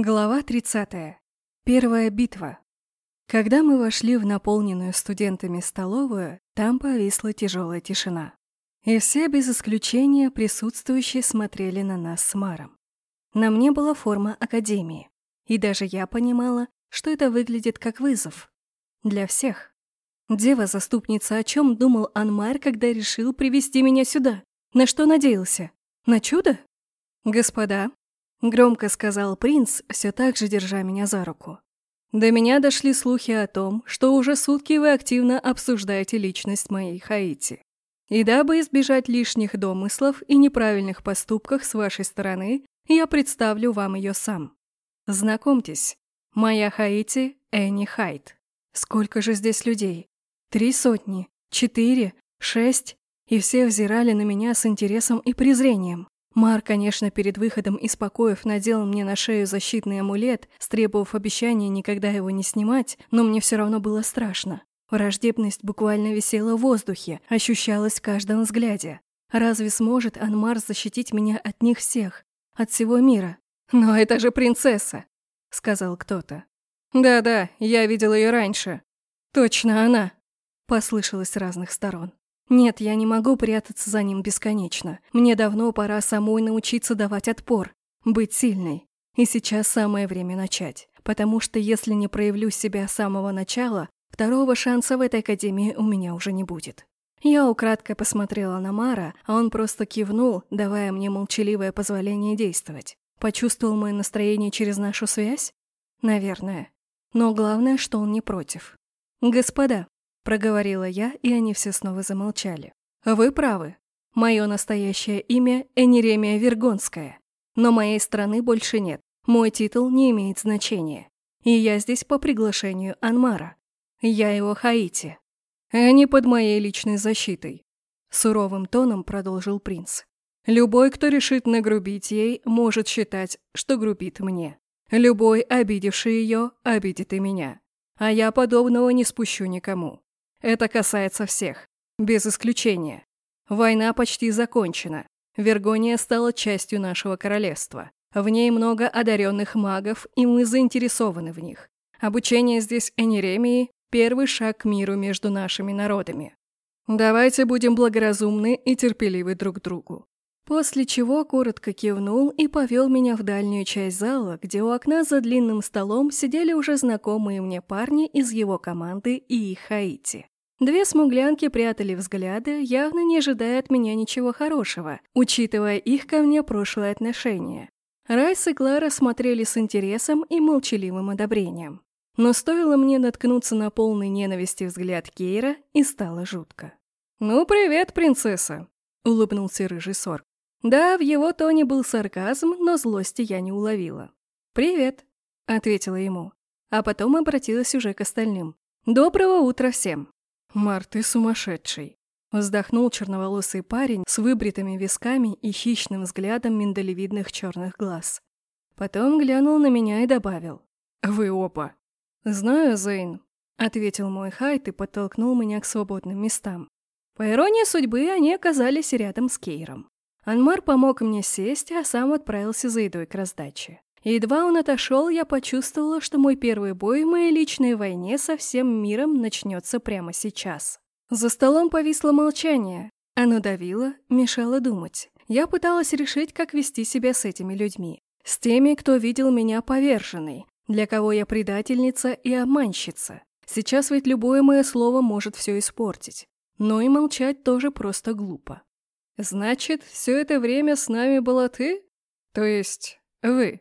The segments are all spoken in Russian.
Глава 30. Первая битва. Когда мы вошли в наполненную студентами столовую, там повисла тяжелая тишина. И все без исключения присутствующие смотрели на нас с Маром. На мне была форма академии, и даже я понимала, что это выглядит как вызов. Для всех. Дева-заступница, о чем думал Анмар, когда решил привести меня сюда? На что надеялся? На чудо? Господа, Громко сказал принц, все так же держа меня за руку. До меня дошли слухи о том, что уже сутки вы активно обсуждаете личность моей Хаити. И дабы избежать лишних домыслов и неправильных поступков с вашей стороны, я представлю вам ее сам. Знакомьтесь, моя Хаити Энни Хайт. Сколько же здесь людей? Три сотни, четыре, шесть, и все взирали на меня с интересом и презрением. Мар, конечно, перед выходом из покоев надел мне на шею защитный амулет, стребовав обещания никогда его не снимать, но мне все равно было страшно. Враждебность буквально висела в воздухе, ощущалась в каждом взгляде. Разве сможет Анмар защитить меня от них всех, от всего мира? «Но это же принцесса!» — сказал кто-то. «Да-да, я видел ее раньше. Точно она!» — послышалось с разных сторон. Нет, я не могу прятаться за ним бесконечно. Мне давно пора самой научиться давать отпор, быть сильной. И сейчас самое время начать. Потому что если не проявлю себя с самого начала, второго шанса в этой академии у меня уже не будет. Я украдкой посмотрела на Мара, а он просто кивнул, давая мне молчаливое позволение действовать. Почувствовал мое настроение через нашу связь? Наверное. Но главное, что он не против. «Господа, Проговорила я, и они все снова замолчали. «Вы правы. Мое настоящее имя – Энеремия Вергонская. Но моей страны больше нет. Мой титул не имеет значения. И я здесь по приглашению Анмара. Я его Хаити. Они под моей личной защитой», – суровым тоном продолжил принц. «Любой, кто решит нагрубить ей, может считать, что грубит мне. Любой, обидевший ее, обидит и меня. А я подобного не спущу никому. Это касается всех, без исключения. Война почти закончена. Вергония стала частью нашего королевства. В ней много одаренных магов, и мы заинтересованы в них. Обучение здесь Энеремии – первый шаг к миру между нашими народами. Давайте будем благоразумны и терпеливы друг к другу. После чего коротко кивнул и повел меня в дальнюю часть зала, где у окна за длинным столом сидели уже знакомые мне парни из его команды и их Хаити. Две смуглянки прятали взгляды, явно не ожидая от меня ничего хорошего, учитывая их ко мне прошлое отношение. Райс и Клара смотрели с интересом и молчаливым одобрением. Но стоило мне наткнуться на полный ненависти взгляд Кейра, и стало жутко. «Ну, привет, принцесса!» — улыбнулся рыжий сорг. Да, в его тоне был сарказм, но злости я не уловила. «Привет», — ответила ему, а потом обратилась уже к остальным. «Доброго утра всем!» «Мар, ты сумасшедший!» Вздохнул черноволосый парень с выбритыми висками и хищным взглядом миндалевидных черных глаз. Потом глянул на меня и добавил. «Вы оба!» «Знаю, Зейн», — ответил мой Хайт и подтолкнул меня к свободным местам. По иронии судьбы, они оказались рядом с Кейром. Анмар помог мне сесть, а сам отправился за едой к раздаче. Едва он отошел, я почувствовала, что мой первый бой в моей личной войне со всем миром начнется прямо сейчас. За столом повисло молчание. Оно давило, мешало думать. Я пыталась решить, как вести себя с этими людьми. С теми, кто видел меня поверженной, для кого я предательница и обманщица. Сейчас ведь любое мое слово может все испортить. Но и молчать тоже просто глупо. «Значит, все это время с нами была ты? То есть вы?»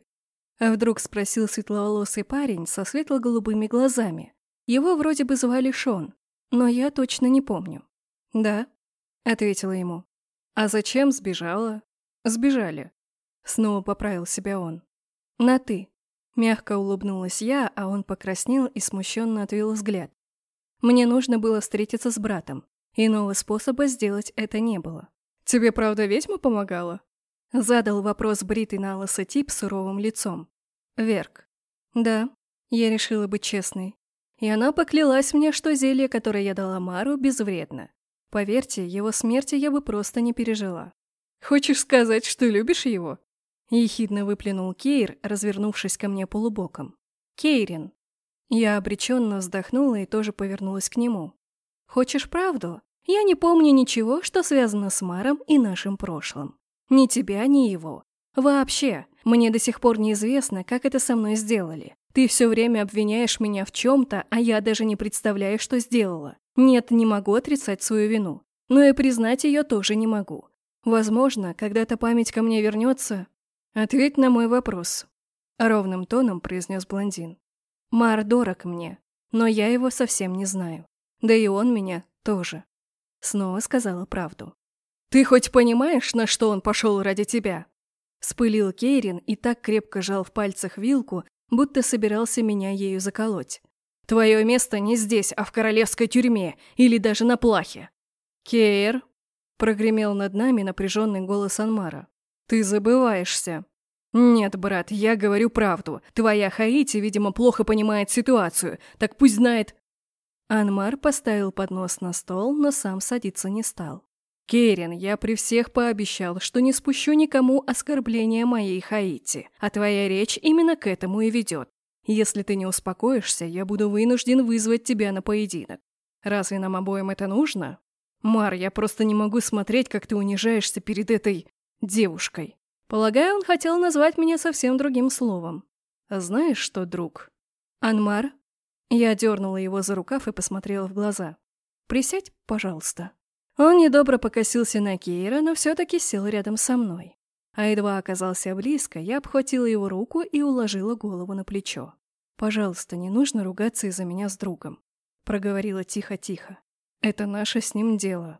Вдруг спросил светловолосый парень со светло-голубыми глазами. Его вроде бы звали Шон, но я точно не помню. «Да», — ответила ему. «А зачем сбежала?» «Сбежали», — снова поправил себя он. «На «ты». Мягко улыбнулась я, а он покраснел и смущенно отвел взгляд. Мне нужно было встретиться с братом. Иного способа сделать это не было. «Тебе правда ведьма помогала?» Задал вопрос бритый на лысо тип суровым лицом. Верк. Да, я решила быть честной. И она поклялась мне, что зелье, которое я дала Мару, безвредно. Поверьте, его смерти я бы просто не пережила. Хочешь сказать, что любишь его? Ехидно выплюнул Кейр, развернувшись ко мне полубоком. «Кейрин!» Я обреченно вздохнула и тоже повернулась к нему. «Хочешь правду? Я не помню ничего, что связано с Маром и нашим прошлым. Ни тебя, ни его. Вообще, мне до сих пор неизвестно, как это со мной сделали. Ты все время обвиняешь меня в чем-то, а я даже не представляю, что сделала. Нет, не могу отрицать свою вину. Но и признать ее тоже не могу. Возможно, когда-то память ко мне вернется. Ответь на мой вопрос. Ровным тоном произнес блондин. Мар дорог мне, но я его совсем не знаю. Да и он меня тоже. Снова сказала правду. «Ты хоть понимаешь, на что он пошел ради тебя?» Вспылил Кейрин и так крепко жал в пальцах вилку, будто собирался меня ею заколоть. «Твое место не здесь, а в королевской тюрьме или даже на плахе!» «Кейр!» — прогремел над нами напряженный голос Анмара. «Ты забываешься!» «Нет, брат, я говорю правду. Твоя Хаити, видимо, плохо понимает ситуацию. Так пусть знает...» Анмар поставил поднос на стол, но сам садиться не стал. «Керин, я при всех пообещал, что не спущу никому оскорбления моей Хаити, а твоя речь именно к этому и ведет. Если ты не успокоишься, я буду вынужден вызвать тебя на поединок. Разве нам обоим это нужно? Мар, я просто не могу смотреть, как ты унижаешься перед этой... девушкой». Полагаю, он хотел назвать меня совсем другим словом. Знаешь что, друг? Анмар? Я дернула его за рукав и посмотрела в глаза. Присядь, пожалуйста. Он недобро покосился на Кейра, но все-таки сел рядом со мной. А едва оказался близко, я обхватила его руку и уложила голову на плечо. «Пожалуйста, не нужно ругаться из-за меня с другом», — проговорила тихо-тихо. «Это наше с ним дело».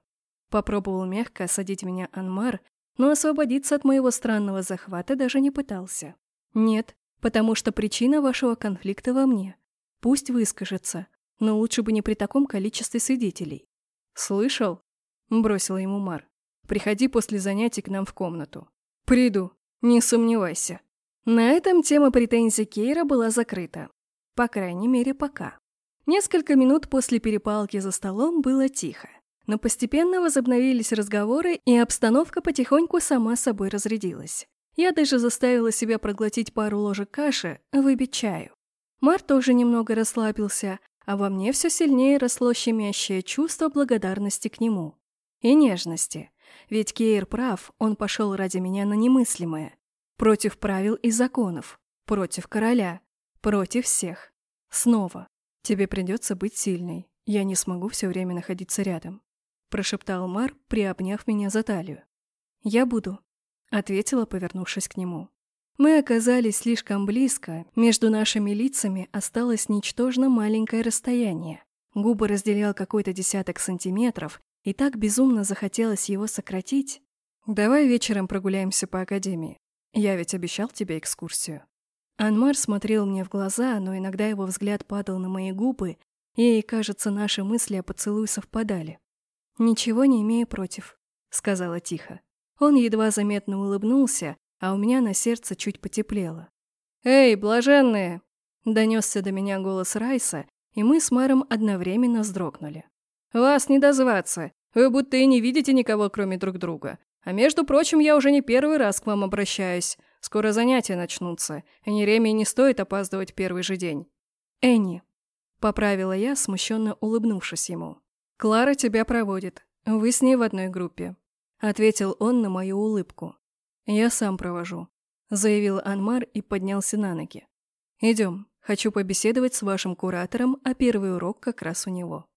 Попробовал мягко осадить меня Анмар, но освободиться от моего странного захвата даже не пытался. Нет, потому что причина вашего конфликта во мне. Пусть выскажется, но лучше бы не при таком количестве свидетелей. «Слышал?» – бросила ему Мар. «Приходи после занятий к нам в комнату». «Приду, не сомневайся». На этом тема претензий Кейра была закрыта. По крайней мере, пока. Несколько минут после перепалки за столом было тихо. Но постепенно возобновились разговоры, и обстановка потихоньку сама собой разрядилась. Я даже заставила себя проглотить пару ложек каши, выпить чаю. Мар тоже немного расслабился, а во мне все сильнее росло щемящее чувство благодарности к нему. И нежности. Ведь Кейр прав, он пошел ради меня на немыслимое. Против правил и законов. Против короля. Против всех. Снова. Тебе придется быть сильной. Я не смогу все время находиться рядом прошептал Мар, приобняв меня за талию. «Я буду», — ответила, повернувшись к нему. Мы оказались слишком близко, между нашими лицами осталось ничтожно маленькое расстояние. Губы разделял какой-то десяток сантиметров, и так безумно захотелось его сократить. «Давай вечером прогуляемся по академии. Я ведь обещал тебе экскурсию». Анмар смотрел мне в глаза, но иногда его взгляд падал на мои губы, и, кажется, наши мысли о поцелуе совпадали. «Ничего не имею против», — сказала тихо. Он едва заметно улыбнулся, а у меня на сердце чуть потеплело. «Эй, блаженные!» — донесся до меня голос Райса, и мы с Мэром одновременно вздрогнули. «Вас не дозваться. Вы будто и не видите никого, кроме друг друга. А между прочим, я уже не первый раз к вам обращаюсь. Скоро занятия начнутся, и Нереме не стоит опаздывать первый же день». «Энни», — поправила я, смущенно улыбнувшись ему. «Клара тебя проводит. Вы с ней в одной группе», — ответил он на мою улыбку. «Я сам провожу», — заявил Анмар и поднялся на ноги. «Идем. Хочу побеседовать с вашим куратором, а первый урок как раз у него».